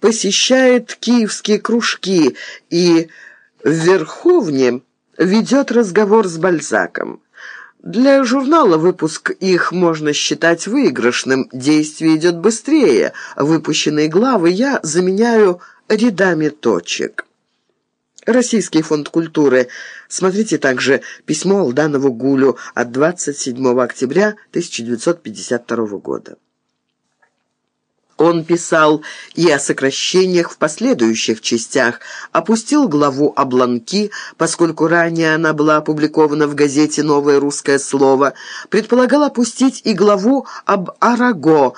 посещает киевские кружки и в Верховне ведет разговор с Бальзаком. Для журнала выпуск их можно считать выигрышным, действие идет быстрее. Выпущенные главы я заменяю рядами точек. Российский фонд культуры. Смотрите также письмо Алданову Гулю от 27 октября 1952 года. Он писал и о сокращениях в последующих частях, опустил главу о Бланки, поскольку ранее она была опубликована в газете «Новое русское слово», предполагал опустить и главу об Араго,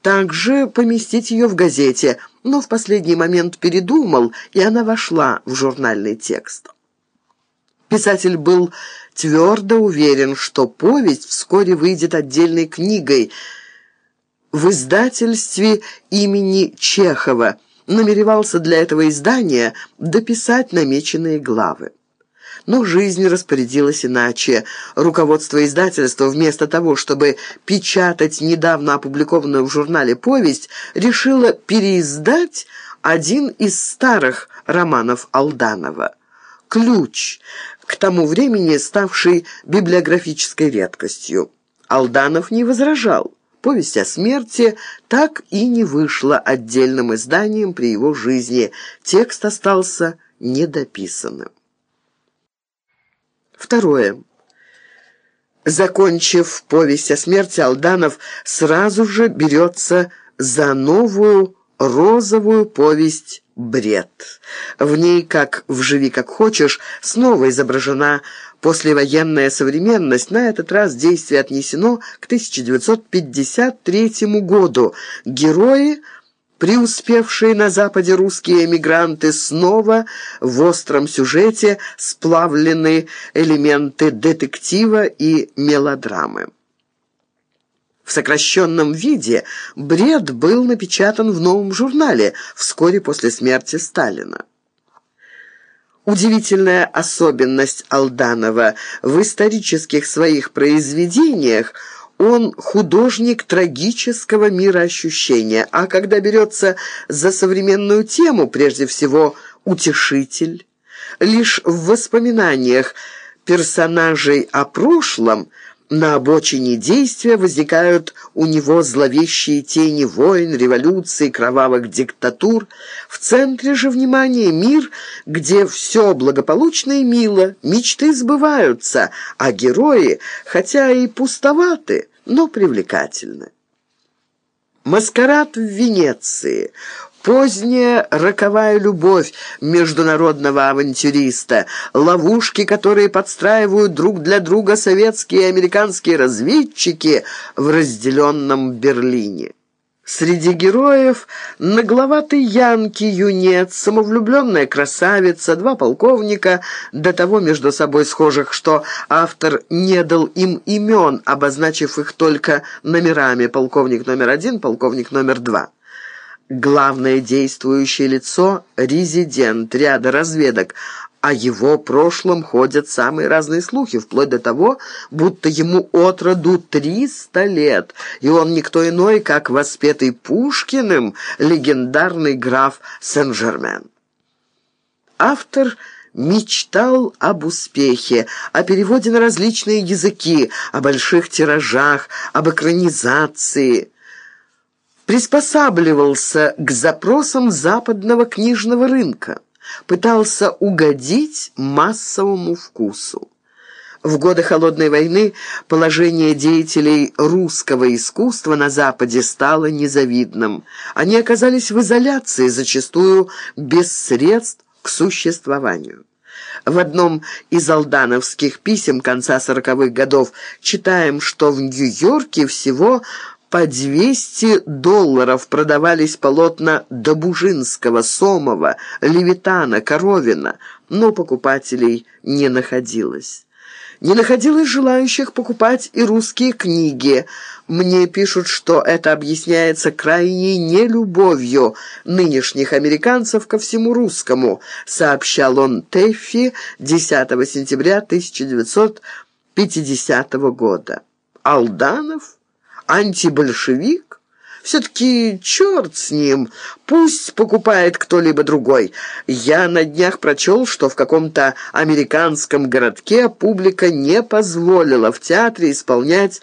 также поместить ее в газете, но в последний момент передумал, и она вошла в журнальный текст. Писатель был твердо уверен, что повесть вскоре выйдет отдельной книгой – в издательстве имени Чехова, намеревался для этого издания дописать намеченные главы. Но жизнь распорядилась иначе. Руководство издательства вместо того, чтобы печатать недавно опубликованную в журнале повесть, решило переиздать один из старых романов Алданова «Ключ», к тому времени ставший библиографической редкостью. Алданов не возражал. Повесть о смерти так и не вышла отдельным изданием при его жизни. Текст остался недописанным. Второе. Закончив повесть о смерти, Алданов сразу же берется за новую розовую повесть «Бред». В ней, как в «Живи как хочешь», снова изображена Послевоенная современность, на этот раз действие отнесено к 1953 году. Герои, преуспевшие на Западе русские эмигранты, снова в остром сюжете сплавлены элементы детектива и мелодрамы. В сокращенном виде «Бред» был напечатан в новом журнале вскоре после смерти Сталина. Удивительная особенность Алданова в исторических своих произведениях он художник трагического мироощущения, а когда берется за современную тему, прежде всего, утешитель. Лишь в воспоминаниях персонажей о прошлом – на обочине действия возникают у него зловещие тени войн, революций, кровавых диктатур. В центре же внимания мир, где все благополучно и мило, мечты сбываются, а герои, хотя и пустоваты, но привлекательны. Маскарад в Венеции. Поздняя роковая любовь международного авантюриста, ловушки, которые подстраивают друг для друга советские и американские разведчики в разделенном Берлине. Среди героев нагловатый янки, юнец, самовлюбленная красавица, два полковника, до того между собой схожих, что автор не дал им имен, обозначив их только номерами полковник номер один, полковник номер два. Главное действующее лицо – резидент ряда разведок. О его прошлом ходят самые разные слухи, вплоть до того, будто ему отроду триста лет, и он никто иной, как воспетый Пушкиным легендарный граф Сен-Жермен. Автор мечтал об успехе, о переводе на различные языки, о больших тиражах, об экранизации – приспосабливался к запросам западного книжного рынка, пытался угодить массовому вкусу. В годы Холодной войны положение деятелей русского искусства на Западе стало незавидным. Они оказались в изоляции, зачастую без средств к существованию. В одном из алдановских писем конца сороковых годов читаем, что в Нью-Йорке всего по 200 долларов продавались полотна Добужинского, Сомова, Левитана, Коровина, но покупателей не находилось. Не находилось желающих покупать и русские книги. Мне пишут, что это объясняется крайней нелюбовью нынешних американцев ко всему русскому, сообщал он Тэффи 10 сентября 1950 года. Алданов антибольшевик? Все-таки черт с ним, пусть покупает кто-либо другой. Я на днях прочел, что в каком-то американском городке публика не позволила в театре исполнять